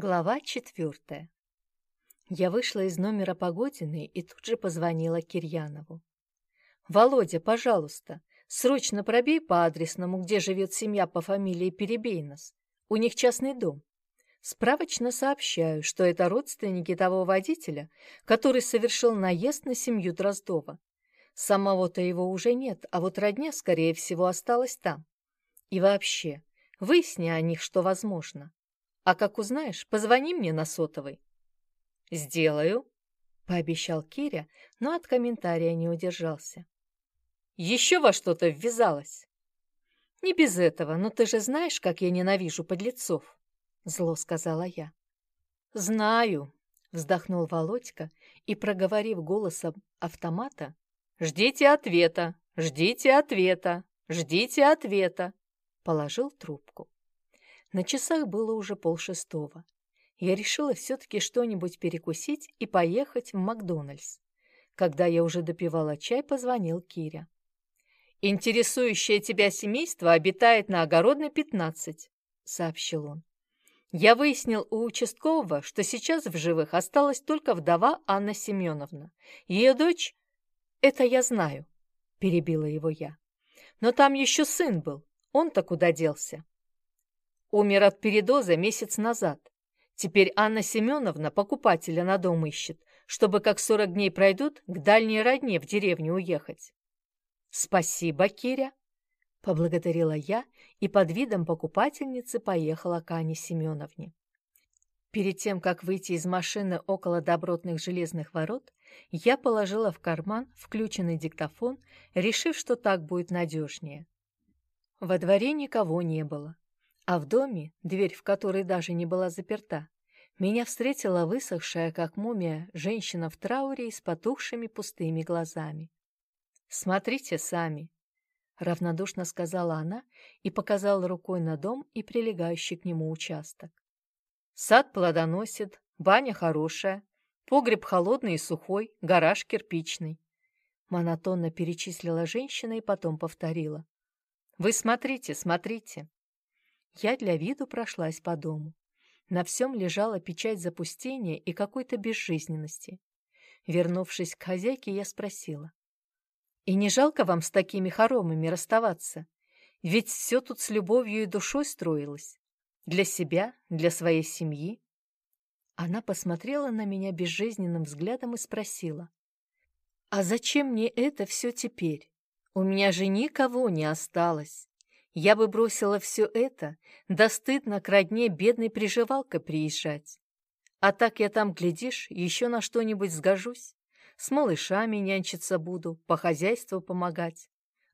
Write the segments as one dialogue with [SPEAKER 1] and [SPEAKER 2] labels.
[SPEAKER 1] Глава четвертая. Я вышла из номера Погодиной и тут же позвонила Кирьянову. «Володя, пожалуйста, срочно пробей по адресному, где живет семья по фамилии Перебейнос. У них частный дом. Справочно сообщаю, что это родственники того водителя, который совершил наезд на семью Дроздова. Самого-то его уже нет, а вот родня, скорее всего, осталась там. И вообще, выясни о них, что возможно. А как узнаешь, позвони мне на сотовый». «Сделаю», — пообещал Киря, но от комментария не удержался. «Еще во что-то ввязалась?» «Не без этого, но ты же знаешь, как я ненавижу подлецов», — зло сказала я. «Знаю», — вздохнул Володька и, проговорив голосом автомата, «Ждите ответа, ждите ответа, ждите ответа», положил трубку. На часах было уже полшестого. Я решила все-таки что-нибудь перекусить и поехать в Макдональдс. Когда я уже допивала чай, позвонил Киря. «Интересующее тебя семейство обитает на Огородной, 15», — сообщил он. «Я выяснил у участкового, что сейчас в живых осталась только вдова Анна Семеновна. Ее дочь...» «Это я знаю», — перебила его я. «Но там еще сын был. Он-то куда делся?» Умер от передоза месяц назад. Теперь Анна Семеновна покупателя на дом ищет, чтобы как сорок дней пройдут, к дальней родне в деревню уехать. «Спасибо, Киря!» — поблагодарила я и под видом покупательницы поехала к Анне Семеновне. Перед тем, как выйти из машины около добротных железных ворот, я положила в карман включенный диктофон, решив, что так будет надежнее. Во дворе никого не было. А в доме, дверь в которой даже не была заперта, меня встретила высохшая, как мумия, женщина в трауре и с потухшими пустыми глазами. «Смотрите сами», — равнодушно сказала она и показала рукой на дом и прилегающий к нему участок. «Сад плодоносит, баня хорошая, погреб холодный и сухой, гараж кирпичный». Монотонно перечислила женщина и потом повторила. «Вы смотрите, смотрите». Я для виду прошлась по дому. На всем лежала печать запустения и какой-то безжизненности. Вернувшись к хозяйке, я спросила. «И не жалко вам с такими хоромами расставаться? Ведь все тут с любовью и душой строилось. Для себя, для своей семьи». Она посмотрела на меня безжизненным взглядом и спросила. «А зачем мне это все теперь? У меня же никого не осталось». Я бы бросила все это, да стыдно к родне бедной приживалкой приезжать. А так я там, глядишь, еще на что-нибудь сгожусь. С малышами нянчиться буду, по хозяйству помогать.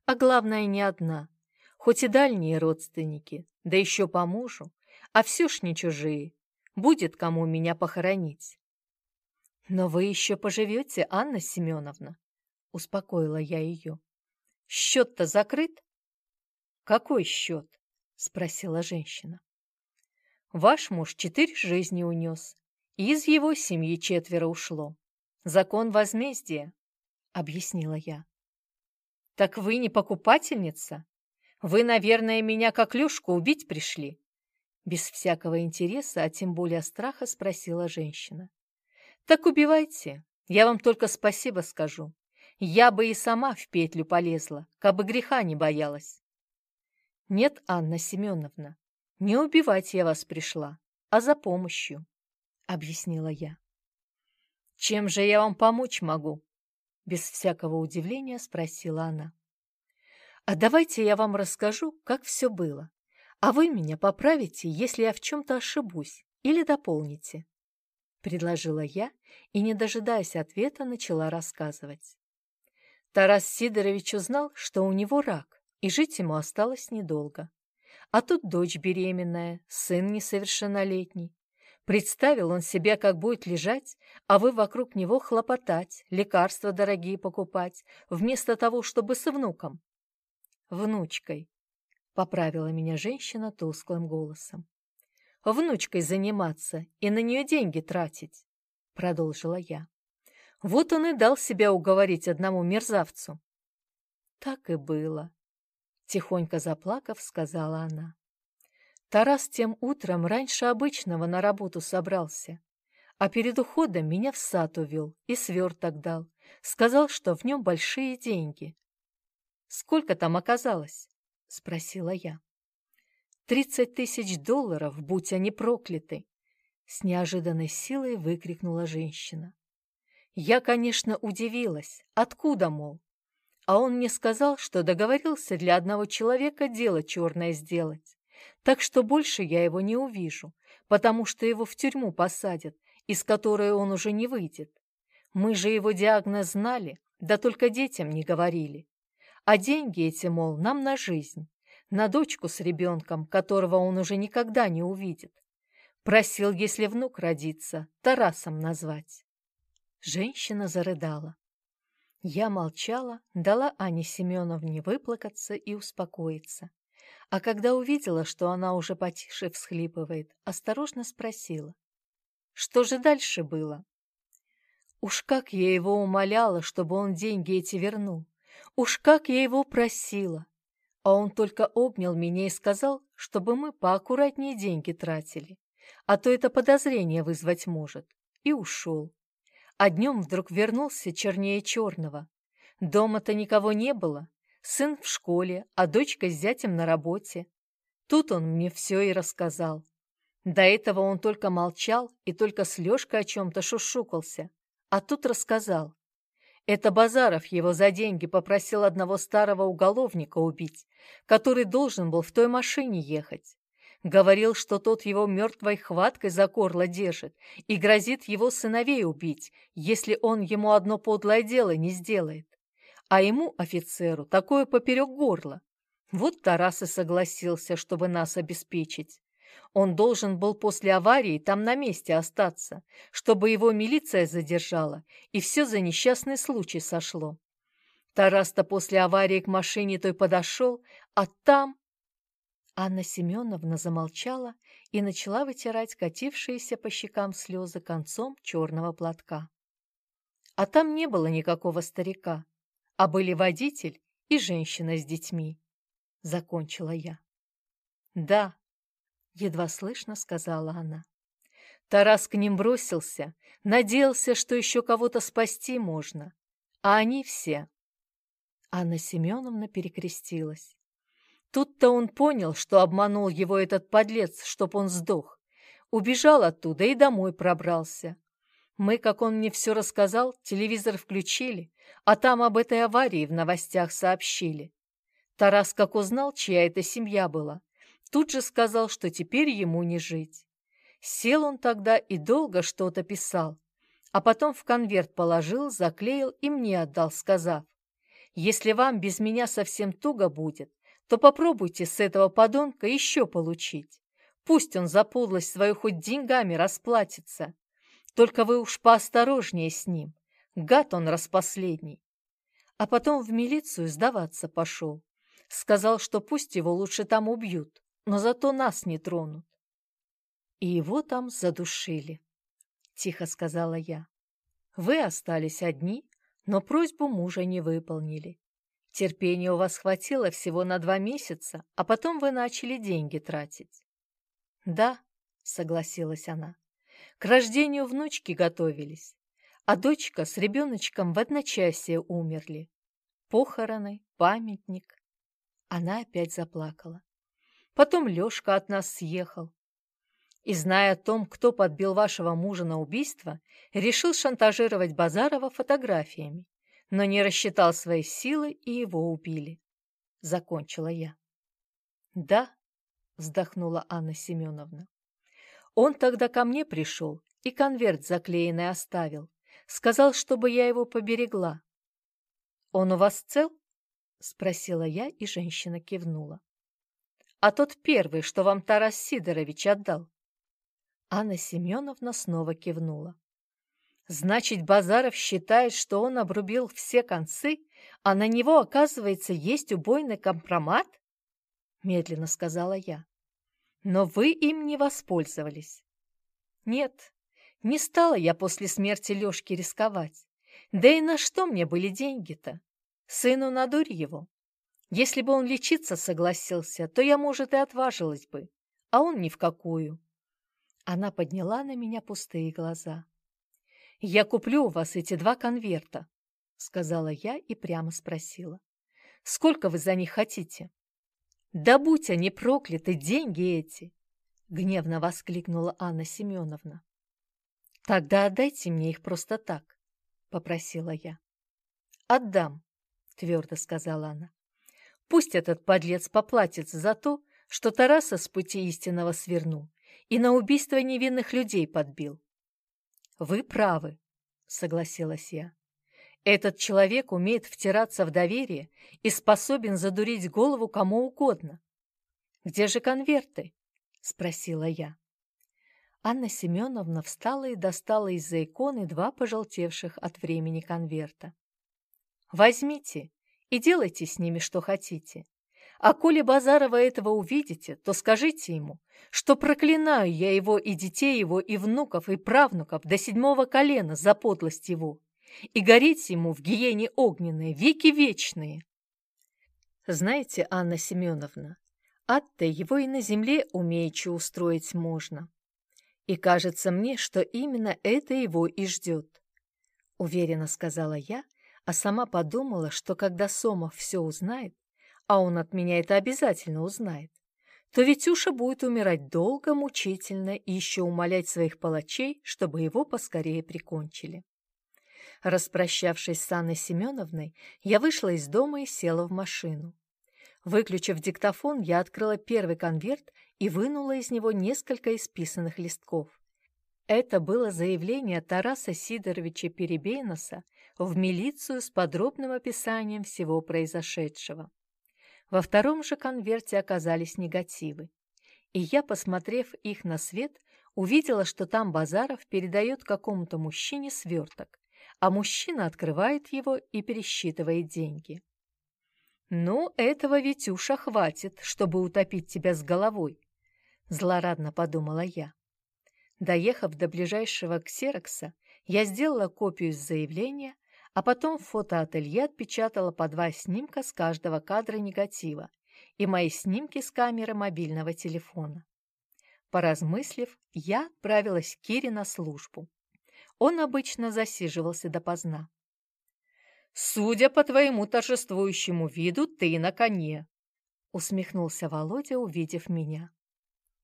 [SPEAKER 1] А главное, не одна. Хоть и дальние родственники, да еще по мужу, а все ж не чужие. Будет кому меня похоронить. Но вы еще поживете, Анна Семеновна, успокоила я ее. Счет-то закрыт? «Какой счет?» — спросила женщина. «Ваш муж четыре жизни унес, и из его семьи четверо ушло. Закон возмездия», — объяснила я. «Так вы не покупательница? Вы, наверное, меня как Люшку убить пришли?» Без всякого интереса, а тем более страха, спросила женщина. «Так убивайте, я вам только спасибо скажу. Я бы и сама в петлю полезла, кабы греха не боялась». «Нет, Анна Семеновна, не убивать я вас пришла, а за помощью», — объяснила я. «Чем же я вам помочь могу?» Без всякого удивления спросила она. «А давайте я вам расскажу, как все было, а вы меня поправите, если я в чем-то ошибусь, или дополните», — предложила я и, не дожидаясь ответа, начала рассказывать. Тарас Сидорович узнал, что у него рак, и жить ему осталось недолго. А тут дочь беременная, сын несовершеннолетний. Представил он себя, как будет лежать, а вы вокруг него хлопотать, лекарства дорогие покупать, вместо того, чтобы с внуком. Внучкой, — поправила меня женщина тусклым голосом. Внучкой заниматься и на нее деньги тратить, — продолжила я. Вот он и дал себя уговорить одному мерзавцу. Так и было. Тихонько заплакав, сказала она. Тарас тем утром раньше обычного на работу собрался, а перед уходом меня в сад увел и сверток дал. Сказал, что в нем большие деньги. «Сколько там оказалось?» — спросила я. «Тридцать тысяч долларов, будь они прокляты!» С неожиданной силой выкрикнула женщина. Я, конечно, удивилась. Откуда, мол? А он мне сказал, что договорился для одного человека дело черное сделать. Так что больше я его не увижу, потому что его в тюрьму посадят, из которой он уже не выйдет. Мы же его диагноз знали, да только детям не говорили. А деньги эти, мол, нам на жизнь, на дочку с ребенком, которого он уже никогда не увидит. Просил, если внук родится, Тарасом назвать. Женщина зарыдала. Я молчала, дала Ане Семеновне выплакаться и успокоиться. А когда увидела, что она уже потише всхлипывает, осторожно спросила. Что же дальше было? Уж как я его умоляла, чтобы он деньги эти вернул. Уж как я его просила. А он только обнял меня и сказал, чтобы мы поаккуратнее деньги тратили а то это подозрение вызвать может, и ушел. А днем вдруг вернулся чернее черного. Дома-то никого не было, сын в школе, а дочка с зятем на работе. Тут он мне все и рассказал. До этого он только молчал и только с Лешкой о чем-то шушукался, а тут рассказал. Это Базаров его за деньги попросил одного старого уголовника убить, который должен был в той машине ехать. Говорил, что тот его мертвой хваткой за горло держит и грозит его сыновей убить, если он ему одно подлое дело не сделает. А ему, офицеру, такое поперек горла. Вот Тарас и согласился, чтобы нас обеспечить. Он должен был после аварии там на месте остаться, чтобы его милиция задержала, и все за несчастный случай сошло. Тарас-то после аварии к машине той подошел, а там Анна Семеновна замолчала и начала вытирать катившиеся по щекам слезы концом черного платка. А там не было никакого старика, а были водитель и женщина с детьми. Закончила я. Да, едва слышно сказала она. Тарас к ним бросился, надеялся, что еще кого-то спасти можно, а они все. Анна Семеновна перекрестилась. Тут-то он понял, что обманул его этот подлец, чтоб он сдох. Убежал оттуда и домой пробрался. Мы, как он мне все рассказал, телевизор включили, а там об этой аварии в новостях сообщили. Тарас, как узнал, чья это семья была, тут же сказал, что теперь ему не жить. Сел он тогда и долго что-то писал, а потом в конверт положил, заклеил и мне отдал, сказав, «Если вам без меня совсем туго будет, то попробуйте с этого подонка еще получить. Пусть он за подлость свою хоть деньгами расплатится. Только вы уж поосторожнее с ним. Гад он распоследний. А потом в милицию сдаваться пошел. Сказал, что пусть его лучше там убьют, но зато нас не тронут. И его там задушили, — тихо сказала я. Вы остались одни, но просьбу мужа не выполнили. Терпения у вас хватило всего на два месяца, а потом вы начали деньги тратить. Да, согласилась она. К рождению внучки готовились, а дочка с ребеночком в одночасье умерли. Похороны, памятник. Она опять заплакала. Потом Лешка от нас съехал. И, зная о том, кто подбил вашего мужа на убийство, решил шантажировать Базарова фотографиями но не рассчитал свои силы, и его убили. Закончила я. Да, вздохнула Анна Семеновна. Он тогда ко мне пришел и конверт заклеенный оставил. Сказал, чтобы я его поберегла. Он у вас цел? Спросила я, и женщина кивнула. А тот первый, что вам Тарас Сидорович отдал? Анна Семеновна снова кивнула. Значит, Базаров считает, что он обрубил все концы, а на него, оказывается, есть убойный компромат? Медленно сказала я. Но вы им не воспользовались. Нет, не стала я после смерти Лешки рисковать. Да и на что мне были деньги-то? Сыну надурь его. Если бы он лечиться согласился, то я, может, и отважилась бы. а он ни в какую. Она подняла на меня пустые глаза. «Я куплю у вас эти два конверта», — сказала я и прямо спросила. «Сколько вы за них хотите?» «Да будь они прокляты, деньги эти!» — гневно воскликнула Анна Семеновна. «Тогда отдайте мне их просто так», — попросила я. «Отдам», — твердо сказала она. «Пусть этот подлец поплатится за то, что Тараса с пути истинного свернул и на убийство невинных людей подбил». «Вы правы», — согласилась я. «Этот человек умеет втираться в доверие и способен задурить голову кому угодно. Где же конверты?» — спросила я. Анна Семеновна встала и достала из-за иконы два пожелтевших от времени конверта. «Возьмите и делайте с ними, что хотите. А коли Базарова этого увидите, то скажите ему, что проклинаю я его и детей его, и внуков, и правнуков до седьмого колена за подлость его, и гореть ему в гиене огненной веки вечные. Знаете, Анна Семеновна, ад-то его и на земле умеючи устроить можно. И кажется мне, что именно это его и ждет. Уверенно сказала я, а сама подумала, что когда Сомов все узнает, а он от меня это обязательно узнает, то Витюша будет умирать долго, мучительно и еще умолять своих палачей, чтобы его поскорее прикончили. Распрощавшись с Анной Семеновной, я вышла из дома и села в машину. Выключив диктофон, я открыла первый конверт и вынула из него несколько исписанных листков. Это было заявление Тараса Сидоровича Перебейноса в милицию с подробным описанием всего произошедшего. Во втором же конверте оказались негативы. И я, посмотрев их на свет, увидела, что там Базаров передает какому-то мужчине сверток, а мужчина открывает его и пересчитывает деньги. «Ну, этого, Витюша, хватит, чтобы утопить тебя с головой», — злорадно подумала я. Доехав до ближайшего ксерокса, я сделала копию заявления, а потом фотоателье отпечатала по два снимка с каждого кадра негатива и мои снимки с камеры мобильного телефона. Поразмыслив, я отправилась к Кире на службу. Он обычно засиживался допоздна. «Судя по твоему торжествующему виду, ты на коне», — усмехнулся Володя, увидев меня.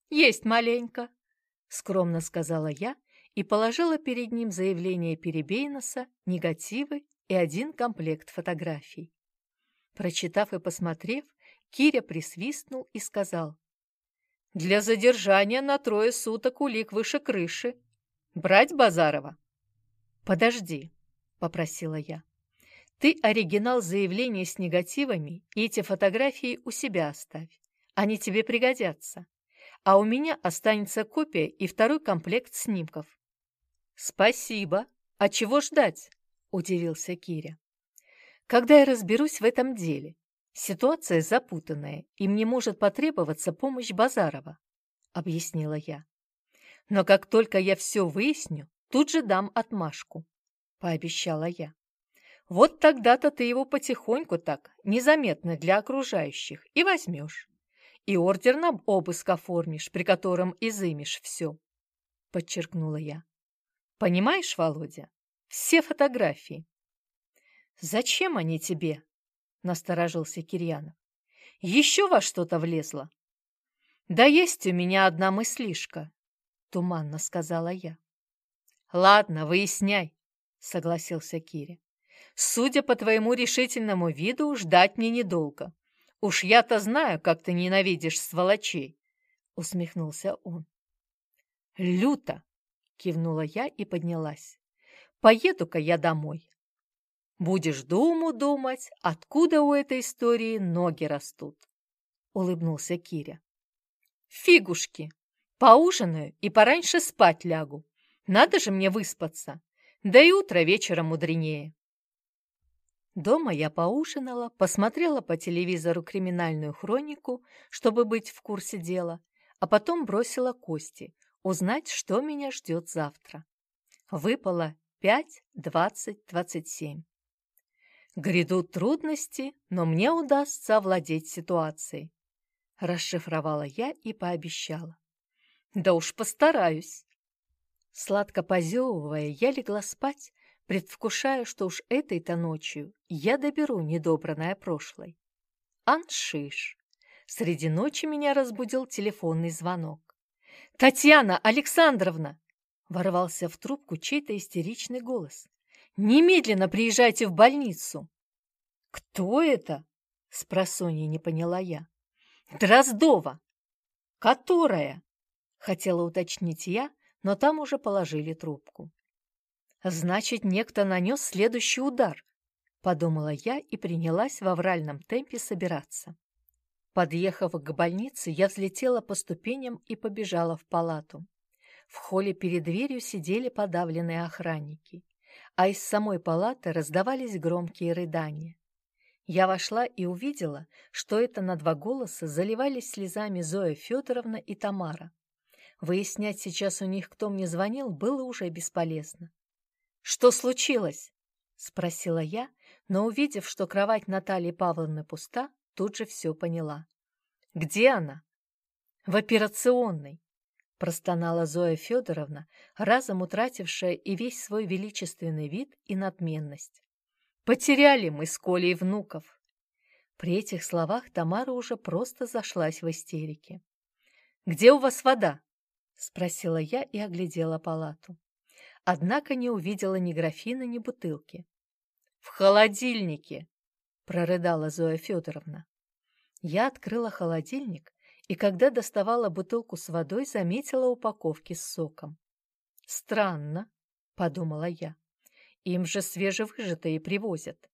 [SPEAKER 1] «Есть маленько», — скромно сказала я и положила перед ним заявление Перебейноса, негативы и один комплект фотографий. Прочитав и посмотрев, Киря присвистнул и сказал, «Для задержания на трое суток улик выше крыши. Брать Базарова?» «Подожди», — попросила я. «Ты оригинал заявления с негативами и эти фотографии у себя оставь. Они тебе пригодятся. А у меня останется копия и второй комплект снимков. «Спасибо. А чего ждать?» – удивился Киря. «Когда я разберусь в этом деле. Ситуация запутанная, и мне может потребоваться помощь Базарова», – объяснила я. «Но как только я все выясню, тут же дам отмашку», – пообещала я. «Вот тогда-то ты его потихоньку так, незаметно для окружающих, и возьмешь. И ордер на обыск оформишь, при котором изымешь все», – подчеркнула я. Понимаешь, Володя? Все фотографии. Зачем они тебе? Насторожился Кирьянов. Еще во что-то влезло? Да есть у меня одна мыслишка, туманно сказала я. Ладно, выясняй, согласился Киря. Судя по твоему решительному виду, ждать мне недолго. Уж я-то знаю, как ты ненавидишь сволочей, усмехнулся он. Люто, кивнула я и поднялась. Поеду-ка я домой. Будешь думу думать, откуда у этой истории ноги растут, улыбнулся Киря. Фигушки, поужинаю и пораньше спать лягу. Надо же мне выспаться. Да и утро вечера мудренее. Дома я поужинала, посмотрела по телевизору криминальную хронику, чтобы быть в курсе дела, а потом бросила кости, узнать, что меня ждет завтра. Выпало 5, 20, 27. Грядут трудности, но мне удастся овладеть ситуацией. Расшифровала я и пообещала. Да уж постараюсь. Сладко позевывая, я легла спать, предвкушая, что уж этой-то ночью я доберу недобранное прошлое. Аншиш. Среди ночи меня разбудил телефонный звонок. «Татьяна Александровна!» — ворвался в трубку чей-то истеричный голос. «Немедленно приезжайте в больницу!» «Кто это?» — спросонья не поняла я. «Дроздова!» «Которая?» — хотела уточнить я, но там уже положили трубку. «Значит, некто нанес следующий удар», — подумала я и принялась в авральном темпе собираться. Подъехав к больнице, я взлетела по ступеням и побежала в палату. В холле перед дверью сидели подавленные охранники, а из самой палаты раздавались громкие рыдания. Я вошла и увидела, что это на два голоса заливались слезами Зоя Федоровна и Тамара. Выяснять сейчас у них, кто мне звонил, было уже бесполезно. «Что случилось?» — спросила я, но, увидев, что кровать Натальи Павловны пуста, тут же все поняла. «Где она?» «В операционной», — простонала Зоя Федоровна, разом утратившая и весь свой величественный вид и надменность. «Потеряли мы с Колей внуков». При этих словах Тамара уже просто зашлась в истерике. «Где у вас вода?» — спросила я и оглядела палату. Однако не увидела ни графина, ни бутылки. «В холодильнике!» — прорыдала Зоя Федоровна. Я открыла холодильник и, когда доставала бутылку с водой, заметила упаковки с соком. «Странно», — подумала я, — «им же свежевыжатые привозят».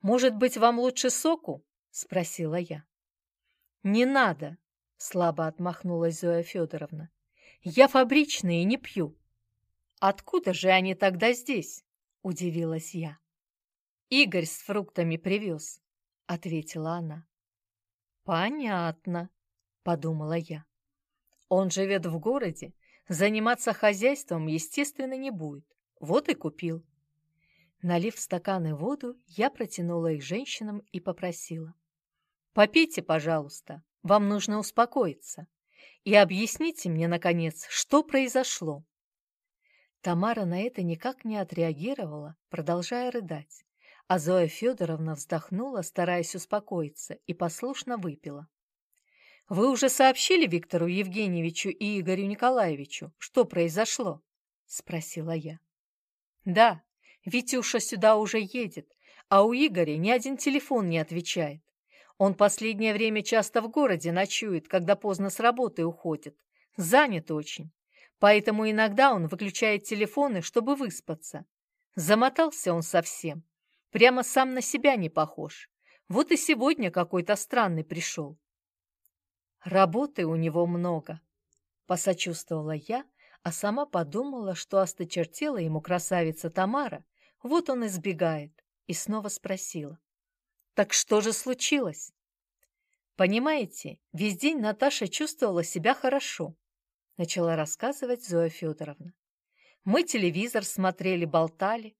[SPEAKER 1] «Может быть, вам лучше соку?» — спросила я. «Не надо», — слабо отмахнулась Зоя Федоровна. Я фабричные не пью. Откуда же они тогда здесь? Удивилась я. Игорь с фруктами привез, ответила она. Понятно, подумала я. Он живет в городе, заниматься хозяйством, естественно, не будет. Вот и купил. Налив стаканы воду, я протянула их женщинам и попросила. «Попейте, пожалуйста, вам нужно успокоиться и объясните мне, наконец, что произошло». Тамара на это никак не отреагировала, продолжая рыдать, а Зоя Федоровна вздохнула, стараясь успокоиться, и послушно выпила. «Вы уже сообщили Виктору Евгеньевичу и Игорю Николаевичу, что произошло?» — спросила я. «Да, Витюша сюда уже едет, а у Игоря ни один телефон не отвечает. Он последнее время часто в городе ночует, когда поздно с работы уходит. Занят очень. Поэтому иногда он выключает телефоны, чтобы выспаться. Замотался он совсем. Прямо сам на себя не похож. Вот и сегодня какой-то странный пришел. Работы у него много, посочувствовала я, а сама подумала, что осточертела ему красавица Тамара, вот он избегает, и снова спросила. Так что же случилось? Понимаете, весь день Наташа чувствовала себя хорошо, начала рассказывать Зоя Федоровна. Мы телевизор смотрели, болтали,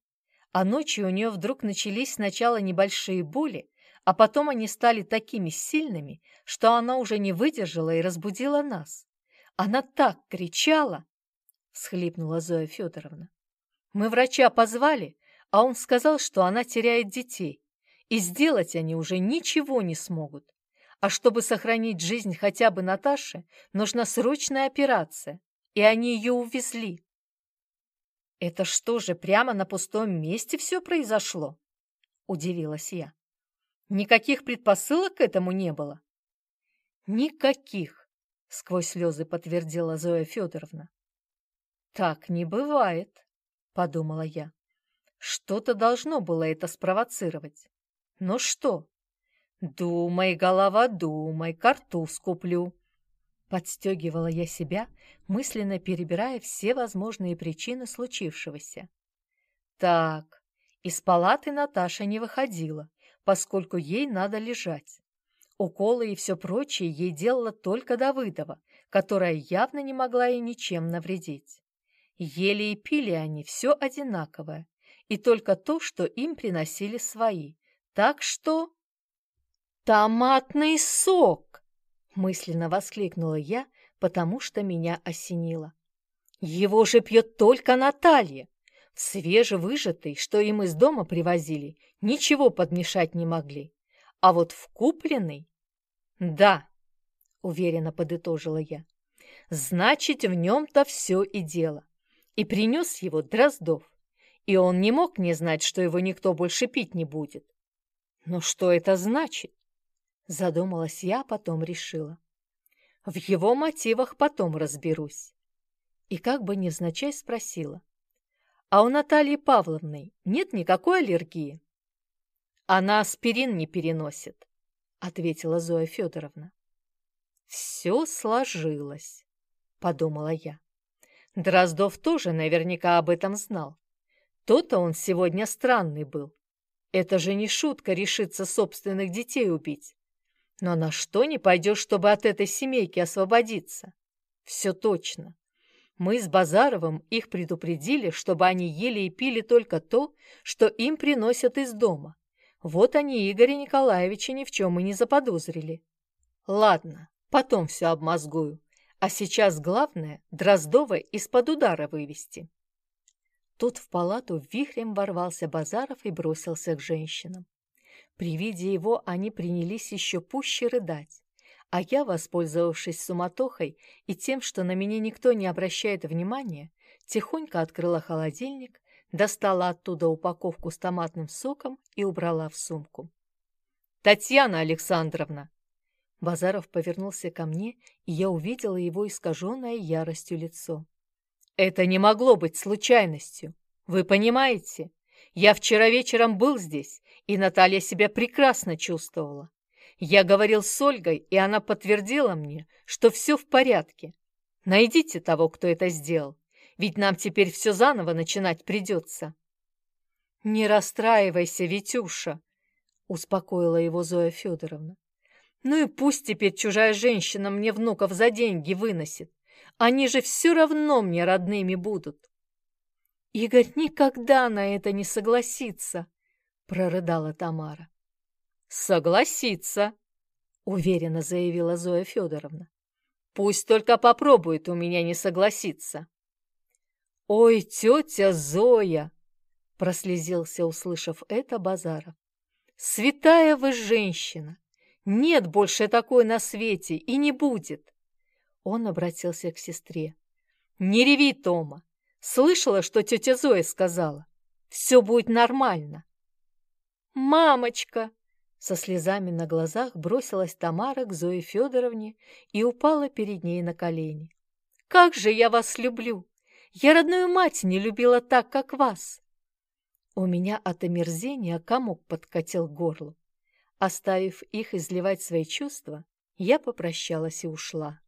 [SPEAKER 1] а ночью у нее вдруг начались сначала небольшие боли, а потом они стали такими сильными, что она уже не выдержала и разбудила нас. Она так кричала, всхлипнула Зоя Федоровна. Мы врача позвали, а он сказал, что она теряет детей и сделать они уже ничего не смогут. А чтобы сохранить жизнь хотя бы Наташи, нужна срочная операция, и они ее увезли. «Это что же, прямо на пустом месте все произошло?» – удивилась я. «Никаких предпосылок к этому не было?» «Никаких», – сквозь слезы подтвердила Зоя Федоровна. «Так не бывает», – подумала я. «Что-то должно было это спровоцировать». Ну что? Думай, голова, думай, картуз куплю. Подстегивала я себя, мысленно перебирая все возможные причины случившегося. Так, из палаты Наташа не выходила, поскольку ей надо лежать. Уколы и все прочее ей делала только Давыдова, которая явно не могла ей ничем навредить. Ели и пили они все одинаковое, и только то, что им приносили свои, так что... «Томатный сок!» — мысленно воскликнула я, потому что меня осенило. Его же пьет только Наталья. В свежевыжатый, что им из дома привозили, ничего подмешать не могли. А вот в купленный... Да, уверенно подытожила я. Значит, в нем-то все и дело. И принес его Дроздов. И он не мог не знать, что его никто больше пить не будет. Но что это значит? Задумалась я, потом решила. В его мотивах потом разберусь. И как бы невзначай спросила. А у Натальи Павловны нет никакой аллергии? Она аспирин не переносит, ответила Зоя Федоровна. Все сложилось, подумала я. Дроздов тоже наверняка об этом знал. То-то он сегодня странный был. Это же не шутка решиться собственных детей убить. Но на что не пойдешь, чтобы от этой семейки освободиться? Все точно. Мы с Базаровым их предупредили, чтобы они ели и пили только то, что им приносят из дома. Вот они Игоря Николаевича ни в чем и не заподозрили. Ладно, потом все обмозгую. А сейчас главное Дроздова из-под удара вывести. Тут в палату вихрем ворвался Базаров и бросился к женщинам. При виде его они принялись еще пуще рыдать, а я, воспользовавшись суматохой и тем, что на меня никто не обращает внимания, тихонько открыла холодильник, достала оттуда упаковку с томатным соком и убрала в сумку. «Татьяна Александровна!» Базаров повернулся ко мне, и я увидела его искаженное яростью лицо. «Это не могло быть случайностью. Вы понимаете? Я вчера вечером был здесь, и Наталья себя прекрасно чувствовала. Я говорил с Ольгой, и она подтвердила мне, что все в порядке. Найдите того, кто это сделал, ведь нам теперь все заново начинать придется. «Не расстраивайся, Витюша», — успокоила его Зоя Федоровна. «Ну и пусть теперь чужая женщина мне внуков за деньги выносит. Они же все равно мне родными будут». Игорь никогда на это не согласится, прорыдала Тамара. Согласится, уверенно заявила Зоя Федоровна. Пусть только попробует у меня не согласиться. Ой, тетя Зоя, прослезился, услышав это Базаров. Святая вы женщина! Нет больше такой на свете и не будет. Он обратился к сестре. Не реви, Тома, Слышала, что тетя Зоя сказала. Все будет нормально. «Мамочка!» Со слезами на глазах бросилась Тамара к Зое Федоровне и упала перед ней на колени. «Как же я вас люблю! Я родную мать не любила так, как вас!» У меня от омерзения комок подкатил к горлу. Оставив их изливать свои чувства, я попрощалась и ушла.